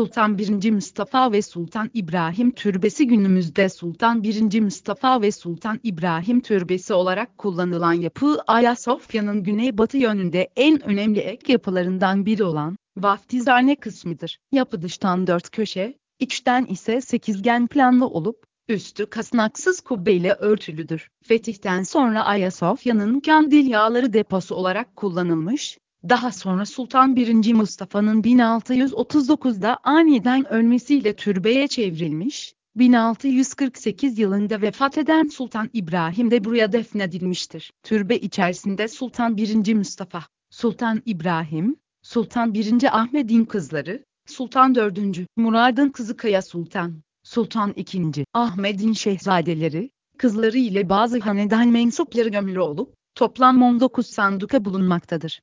Sultan 1. Mustafa ve Sultan İbrahim Türbesi günümüzde Sultan 1. Mustafa ve Sultan İbrahim Türbesi olarak kullanılan yapı Ayasofya'nın güneybatı yönünde en önemli ek yapılarından biri olan vaftizhane kısmıdır. Yapı dıştan dört köşe, içten ise sekizgen planlı olup üstü kasnaksız kubbeyle örtülüdür. Fetihten sonra Ayasofya'nın kandil yağları deposu olarak kullanılmış, daha sonra Sultan 1. Mustafa'nın 1639'da aniden ölmesiyle türbeye çevrilmiş, 1648 yılında vefat eden Sultan İbrahim de buraya defnedilmiştir. Türbe içerisinde Sultan 1. Mustafa, Sultan İbrahim, Sultan 1. Ahmet'in kızları, Sultan 4. Murad'ın kızı Kaya Sultan, Sultan II. Ahmet'in şehzadeleri, kızları ile bazı hanedan mensupları gömülü olup, toplam 19 sanduka bulunmaktadır.